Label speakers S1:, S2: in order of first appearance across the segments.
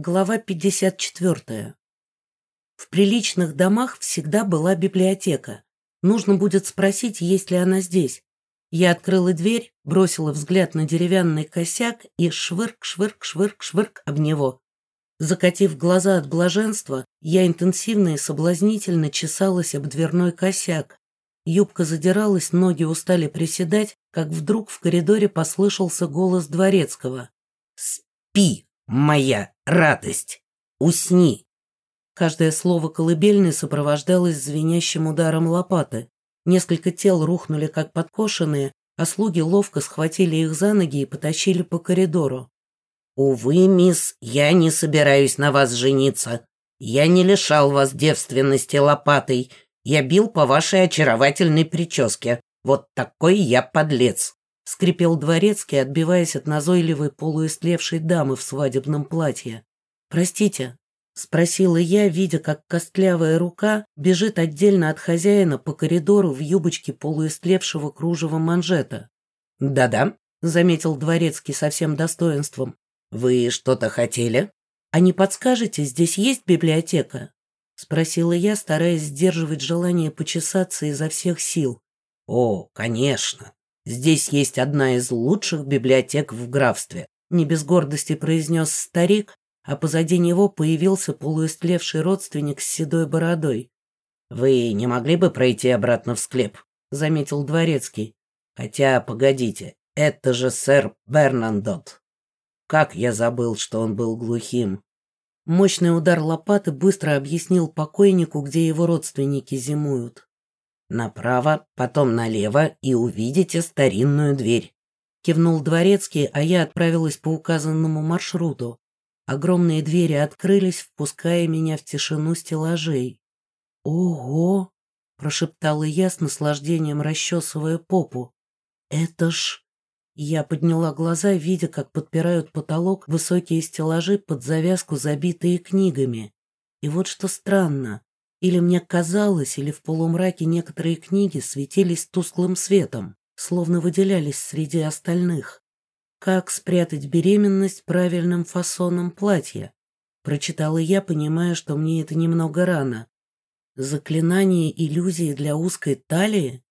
S1: Глава 54. В приличных домах всегда была библиотека. Нужно будет спросить, есть ли она здесь. Я открыла дверь, бросила взгляд на деревянный косяк и швырк, швырк, швырк, швырк об него. Закатив глаза от блаженства, я интенсивно и соблазнительно чесалась об дверной косяк. Юбка задиралась, ноги устали приседать, как вдруг в коридоре послышался голос дворецкого.
S2: «Спи, моя радость! Усни!»
S1: Каждое слово колыбельной сопровождалось звенящим ударом лопаты. Несколько тел рухнули, как подкошенные, а слуги ловко схватили их за ноги и потащили по коридору.
S2: «Увы, мисс, я не собираюсь на вас жениться. Я не лишал вас девственности лопатой. Я бил по вашей очаровательной прическе. Вот такой я подлец!»
S1: Скрипел дворецкий, отбиваясь от назойливой полуистлевшей дамы в свадебном платье. «Простите, Спросила я, видя, как костлявая рука бежит отдельно от хозяина по коридору в юбочке полуистлевшего кружева манжета.
S2: «Да-да», —
S1: заметил дворецкий со всем достоинством.
S2: «Вы что-то хотели?»
S1: «А не подскажете, здесь есть библиотека?» — спросила я, стараясь сдерживать желание почесаться изо всех сил.
S2: «О, конечно. Здесь есть одна из лучших библиотек в графстве», —
S1: не без гордости произнес старик, а позади него появился полуистлевший родственник с седой бородой.
S2: «Вы не могли бы пройти обратно в склеп?» — заметил дворецкий. «Хотя, погодите, это же сэр Бернандот. Как я забыл, что он был глухим!»
S1: Мощный удар лопаты быстро объяснил покойнику, где его родственники зимуют.
S2: «Направо, потом налево, и увидите старинную дверь», — кивнул
S1: дворецкий, а я отправилась по указанному маршруту. Огромные двери открылись, впуская меня в тишину стеллажей. «Ого!» — прошептала я с наслаждением, расчесывая попу. «Это ж...» Я подняла глаза, видя, как подпирают потолок высокие стеллажи под завязку, забитые книгами. И вот что странно. Или мне казалось, или в полумраке некоторые книги светились тусклым светом, словно выделялись среди остальных. «Как спрятать беременность правильным фасоном платья?» Прочитала я, понимая, что мне это немного рано. Заклинание иллюзии для узкой талии?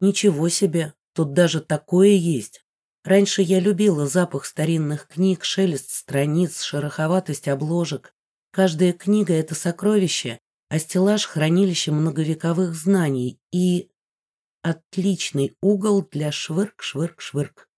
S1: Ничего себе, тут даже такое есть. Раньше я любила запах старинных книг, шелест страниц, шероховатость обложек. Каждая книга — это сокровище, а стеллаж — хранилище многовековых знаний и... Отличный угол для швырк-швырк-швырк.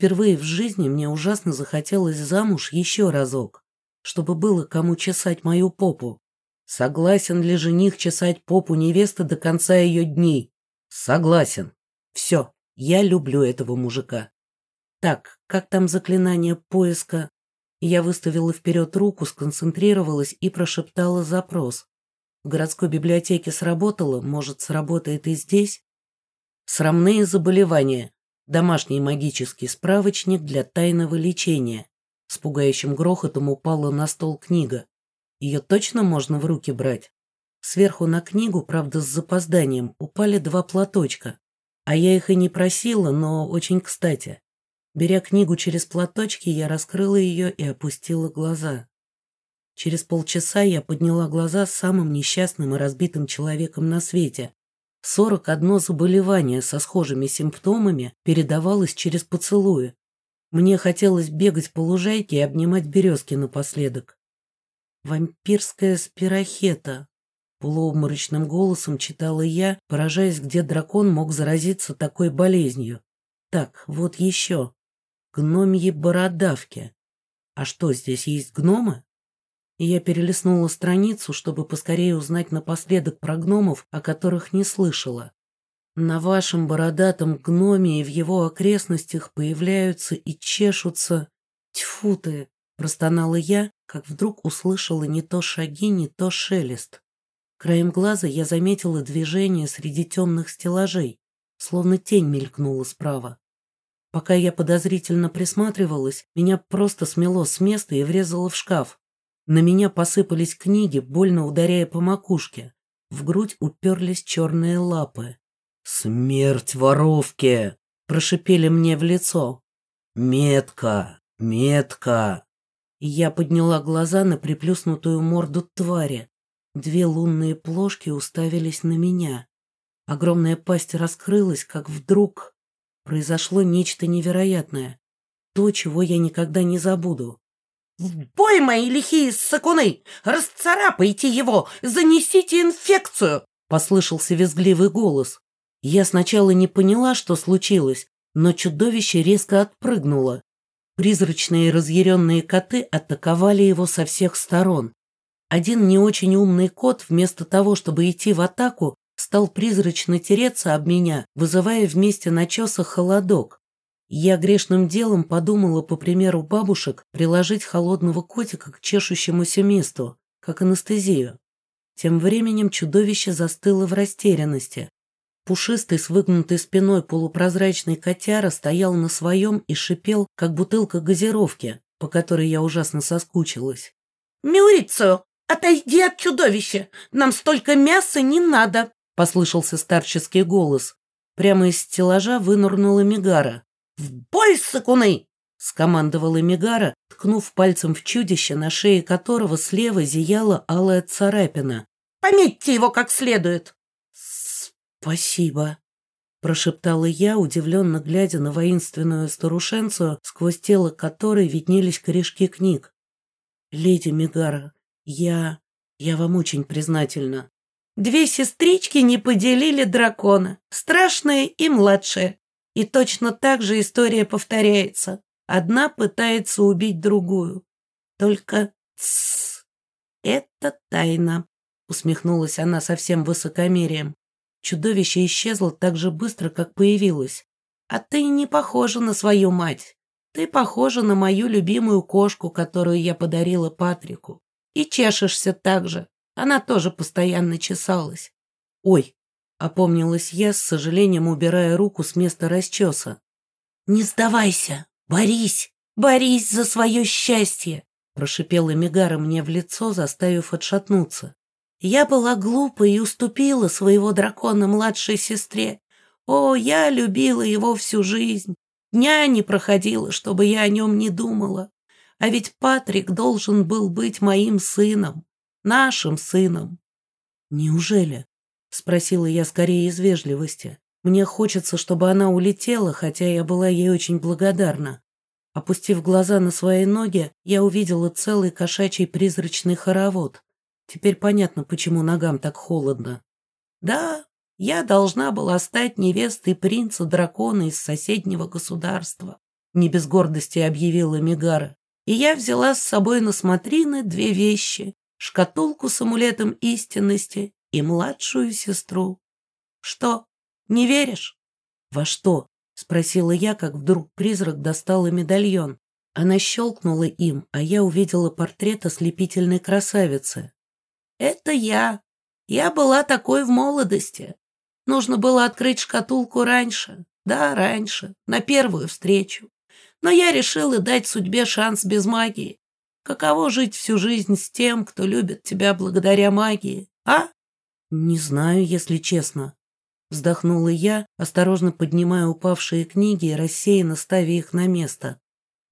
S1: Впервые в жизни мне ужасно захотелось замуж еще разок, чтобы было кому чесать мою попу. Согласен ли жених чесать попу невесты до конца ее дней? Согласен. Все, я люблю этого мужика. Так, как там заклинание поиска? Я выставила вперед руку, сконцентрировалась и прошептала запрос. В городской библиотеке сработало, может, сработает и здесь? Срамные заболевания. Домашний магический справочник для тайного лечения. С пугающим грохотом упала на стол книга. Ее точно можно в руки брать? Сверху на книгу, правда, с запозданием, упали два платочка. А я их и не просила, но очень кстати. Беря книгу через платочки, я раскрыла ее и опустила глаза. Через полчаса я подняла глаза самым несчастным и разбитым человеком на свете, 41 заболевание со схожими симптомами передавалось через поцелуи. Мне хотелось бегать по лужайке и обнимать березки напоследок. «Вампирская спирохета», — полуобморочным голосом читала я, поражаясь, где дракон мог заразиться такой болезнью. «Так, вот еще. Гномьи бородавки. А что, здесь есть гномы?» Я перелистнула страницу, чтобы поскорее узнать напоследок про гномов, о которых не слышала. На вашем бородатом гноме и в его окрестностях появляются и чешутся... Тьфу ты! Простонала я, как вдруг услышала не то шаги, не то шелест. Краем глаза я заметила движение среди темных стеллажей, словно тень мелькнула справа. Пока я подозрительно присматривалась, меня просто смело с места и врезало в шкаф. На меня посыпались книги, больно ударяя по макушке. В грудь уперлись черные лапы.
S2: «Смерть воровке!» — прошипели мне в лицо. «Метка! Метка!»
S1: Я подняла глаза на приплюснутую морду твари. Две лунные плошки уставились на меня. Огромная пасть раскрылась, как вдруг произошло нечто невероятное. То, чего я никогда не забуду.
S2: «В бой, мои лихие сакуны! Расцарапайте его! Занесите инфекцию!»
S1: Послышался визгливый голос. Я сначала не поняла, что случилось, но чудовище резко отпрыгнуло. Призрачные разъяренные коты атаковали его со всех сторон. Один не очень умный кот, вместо того, чтобы идти в атаку, стал призрачно тереться об меня, вызывая вместе начеса холодок. Я грешным делом подумала, по примеру бабушек, приложить холодного котика к чешущемуся месту, как анестезию. Тем временем чудовище застыло в растерянности. Пушистый с выгнутой спиной полупрозрачный котяра стоял на своем и шипел, как бутылка газировки, по которой я ужасно соскучилась.
S2: «Мюрицу, отойди от чудовища! Нам столько мяса не надо!» — послышался старческий голос.
S1: Прямо из стеллажа вынырнула Мигара.
S2: «В бой, сакуны!»
S1: — скомандовала Мигара, ткнув пальцем в чудище, на шее которого слева зияла алая царапина.
S2: «Пометьте его как следует!»
S1: «Спасибо», — прошептала я, удивленно глядя на воинственную старушенцию, сквозь тело которой виднелись корешки книг. «Леди Мегара, я... я вам очень признательна».
S2: «Две сестрички не поделили дракона, страшная и младшая. И точно так же история повторяется. Одна пытается убить другую. Только... Тссс, это тайна», — усмехнулась она совсем высокомерием. Чудовище исчезло так же быстро, как появилось. А ты не похожа на свою мать. Ты похожа на мою любимую кошку, которую я подарила Патрику. И чешешься так же. Она тоже постоянно чесалась.
S1: Ой, опомнилась я, с сожалением убирая руку с места расчеса.
S2: Не сдавайся, борись, борись за свое счастье, прошипела Мегара мне в лицо, заставив отшатнуться. Я была глупа и уступила своего дракона младшей сестре. О, я любила его всю жизнь. Дня не проходило, чтобы я о нем не думала. А ведь Патрик должен был быть моим сыном, нашим сыном.
S1: Неужели? Спросила я скорее из вежливости. Мне хочется, чтобы она улетела, хотя я была ей очень благодарна. Опустив глаза на свои ноги, я увидела целый кошачий призрачный хоровод. Теперь понятно, почему ногам так холодно.
S2: Да, я должна была стать невестой принца-дракона из соседнего государства, не без гордости объявила Мигара. И я взяла с собой на смотрины две вещи — шкатулку с амулетом истинности и младшую сестру. Что, не веришь?
S1: Во что? — спросила я, как вдруг призрак достала медальон. Она щелкнула им, а я увидела портрет ослепительной красавицы.
S2: Это я. Я была такой в молодости. Нужно было открыть шкатулку раньше. Да, раньше, на первую встречу. Но я решила дать судьбе шанс без магии. Каково жить всю жизнь с тем, кто любит тебя благодаря магии, а?
S1: Не знаю, если честно. Вздохнула я, осторожно поднимая упавшие книги и рассеянно ставя их на место.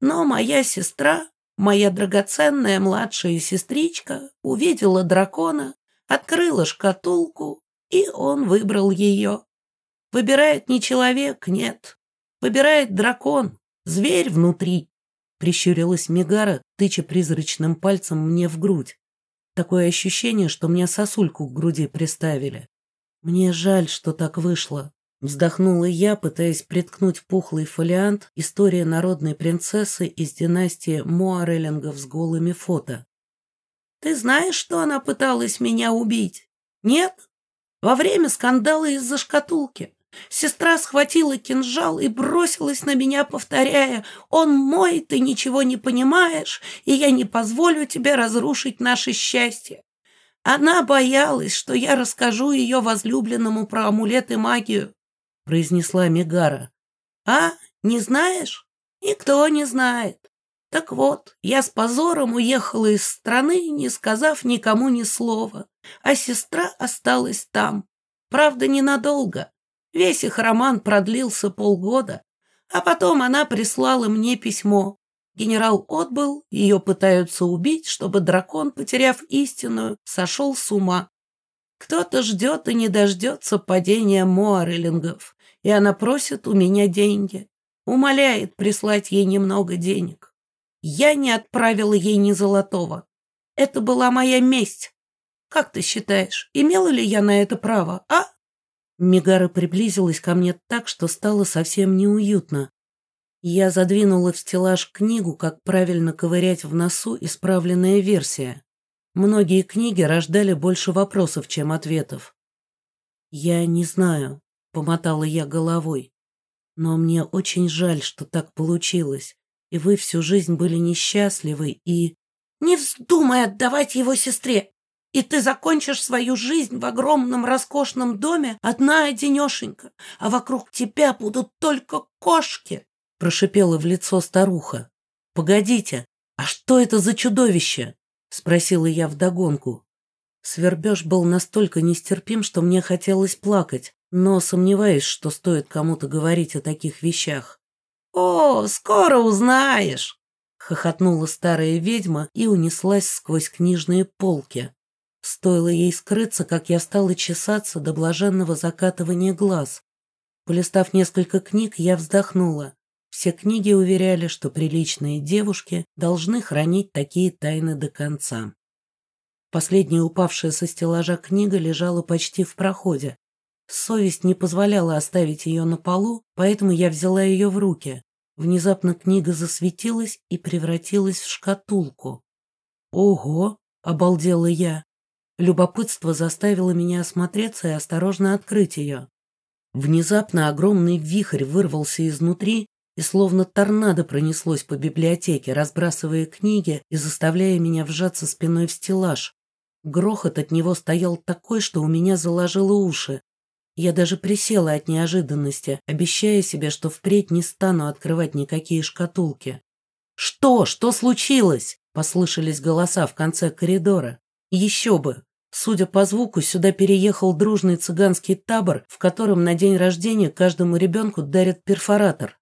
S2: Но моя сестра Моя драгоценная младшая сестричка увидела дракона, открыла шкатулку, и он выбрал ее. Выбирает не человек, нет. Выбирает дракон, зверь внутри.
S1: Прищурилась Мегара, тыча призрачным пальцем мне в грудь. Такое ощущение, что мне сосульку к груди приставили. Мне жаль, что так вышло. Вздохнула я, пытаясь приткнуть пухлый фолиант «История народной принцессы из династии Моареллингов с голыми фото».
S2: «Ты знаешь, что она пыталась меня убить? Нет? Во время скандала из-за шкатулки. Сестра схватила кинжал и бросилась на меня, повторяя, «Он мой, ты ничего не понимаешь, и я не позволю тебе разрушить наше счастье». Она боялась, что я расскажу ее возлюбленному про амулет и магию произнесла Мегара. «А, не знаешь? Никто не знает. Так вот, я с позором уехала из страны, не сказав никому ни слова, а сестра осталась там. Правда, ненадолго. Весь их роман продлился полгода, а потом она прислала мне письмо.
S1: Генерал отбыл, ее пытаются убить, чтобы дракон, потеряв истинную, сошел с ума. Кто-то ждет и не дождется падения Моарелингов, и она просит у меня деньги, умоляет прислать ей немного денег. Я не отправила ей ни золотого. Это была моя месть. Как ты считаешь, имела ли я на это право, а? Мегара приблизилась ко мне так, что стало совсем неуютно. Я задвинула в стеллаж книгу, как правильно ковырять в носу исправленная версия. Многие книги рождали больше вопросов, чем ответов. «Я не знаю», — помотала я головой. «Но мне очень жаль, что так получилось, и вы всю жизнь были несчастливы и...» «Не вздумай отдавать его сестре, и ты закончишь свою жизнь в огромном роскошном доме одна-одинешенька, а вокруг тебя будут только кошки!» Прошипела в лицо старуха. «Погодите, а что это за чудовище?» Спросила я вдогонку. Свербеж был настолько нестерпим, что мне хотелось плакать, но сомневаюсь, что стоит кому-то говорить о таких вещах. «О, скоро узнаешь!» Хохотнула старая ведьма и унеслась сквозь книжные полки. Стоило ей скрыться, как я стала чесаться до блаженного закатывания глаз. Полистав несколько книг, я вздохнула. Все книги уверяли, что приличные девушки должны хранить такие тайны до конца. Последняя упавшая со стеллажа книга лежала почти в проходе. Совесть не позволяла оставить ее на полу, поэтому я взяла ее в руки. Внезапно книга засветилась и превратилась в шкатулку. «Ого!» — обалдела я. Любопытство заставило меня осмотреться и осторожно открыть ее. Внезапно огромный вихрь вырвался изнутри и словно торнадо пронеслось по библиотеке, разбрасывая книги и заставляя меня вжаться спиной в стеллаж. Грохот от него стоял такой, что у меня заложило уши. Я даже присела от неожиданности, обещая себе, что впредь не стану открывать никакие шкатулки. «Что? Что случилось?» — послышались голоса в конце коридора. «Еще бы! Судя по звуку, сюда переехал дружный цыганский табор, в котором на день рождения каждому ребенку дарят перфоратор.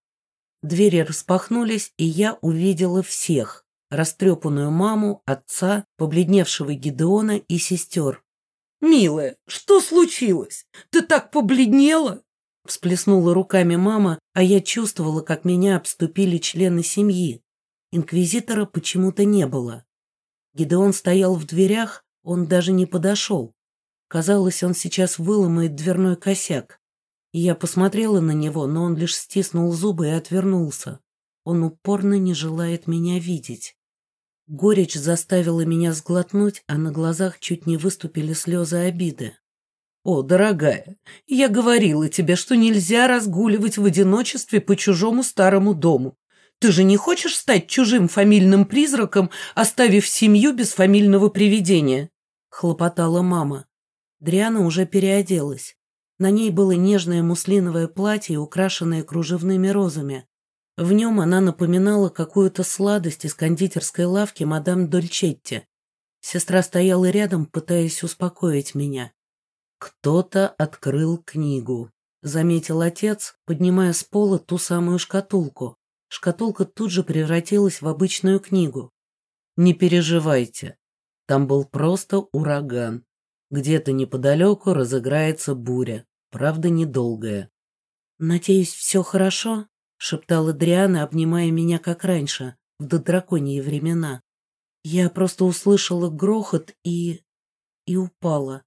S1: Двери распахнулись, и я увидела всех. Растрепанную маму, отца, побледневшего Гидеона и сестер. «Милая, что случилось? Ты так побледнела?» Всплеснула руками мама, а я чувствовала, как меня обступили члены семьи. Инквизитора почему-то не было. Гидеон стоял в дверях, он даже не подошел. Казалось, он сейчас выломает дверной косяк. Я посмотрела на него, но он лишь стиснул зубы и отвернулся. Он упорно не желает меня видеть. Горечь заставила меня сглотнуть, а на глазах чуть не выступили слезы обиды. «О, дорогая, я говорила тебе, что нельзя разгуливать в одиночестве по чужому старому дому. Ты же не хочешь стать чужим фамильным призраком, оставив семью без фамильного привидения?» Хлопотала мама. Дриана уже переоделась. На ней было нежное муслиновое платье, украшенное кружевными розами. В нем она напоминала какую-то сладость из кондитерской лавки мадам Дольчетти. Сестра стояла рядом, пытаясь успокоить меня. «Кто-то открыл книгу», — заметил отец, поднимая с пола ту самую шкатулку. Шкатулка тут же превратилась в обычную книгу. «Не переживайте, там был просто ураган. Где-то неподалеку разыграется буря, правда, недолгая. «Надеюсь, все хорошо?» — шептала Дриана, обнимая меня как раньше, в додраконьи времена. Я просто услышала грохот и... и упала.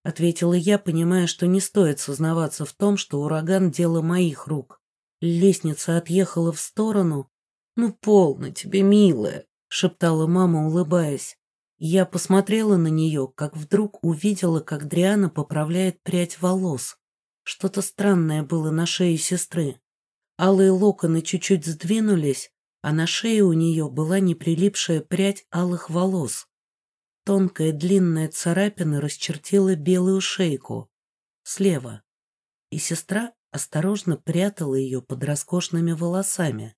S1: — ответила я, понимая, что не стоит сознаваться в том, что ураган — дело моих рук. Лестница отъехала в сторону. «Ну, полно тебе, милая!» — шептала мама, улыбаясь. Я посмотрела на нее, как вдруг увидела, как Дриана поправляет прядь волос. Что-то странное было на шее сестры. Алые локоны чуть-чуть сдвинулись, а на шее у нее была неприлипшая прядь алых волос. Тонкая длинная царапина расчертила белую шейку. Слева. И сестра осторожно прятала ее под роскошными волосами.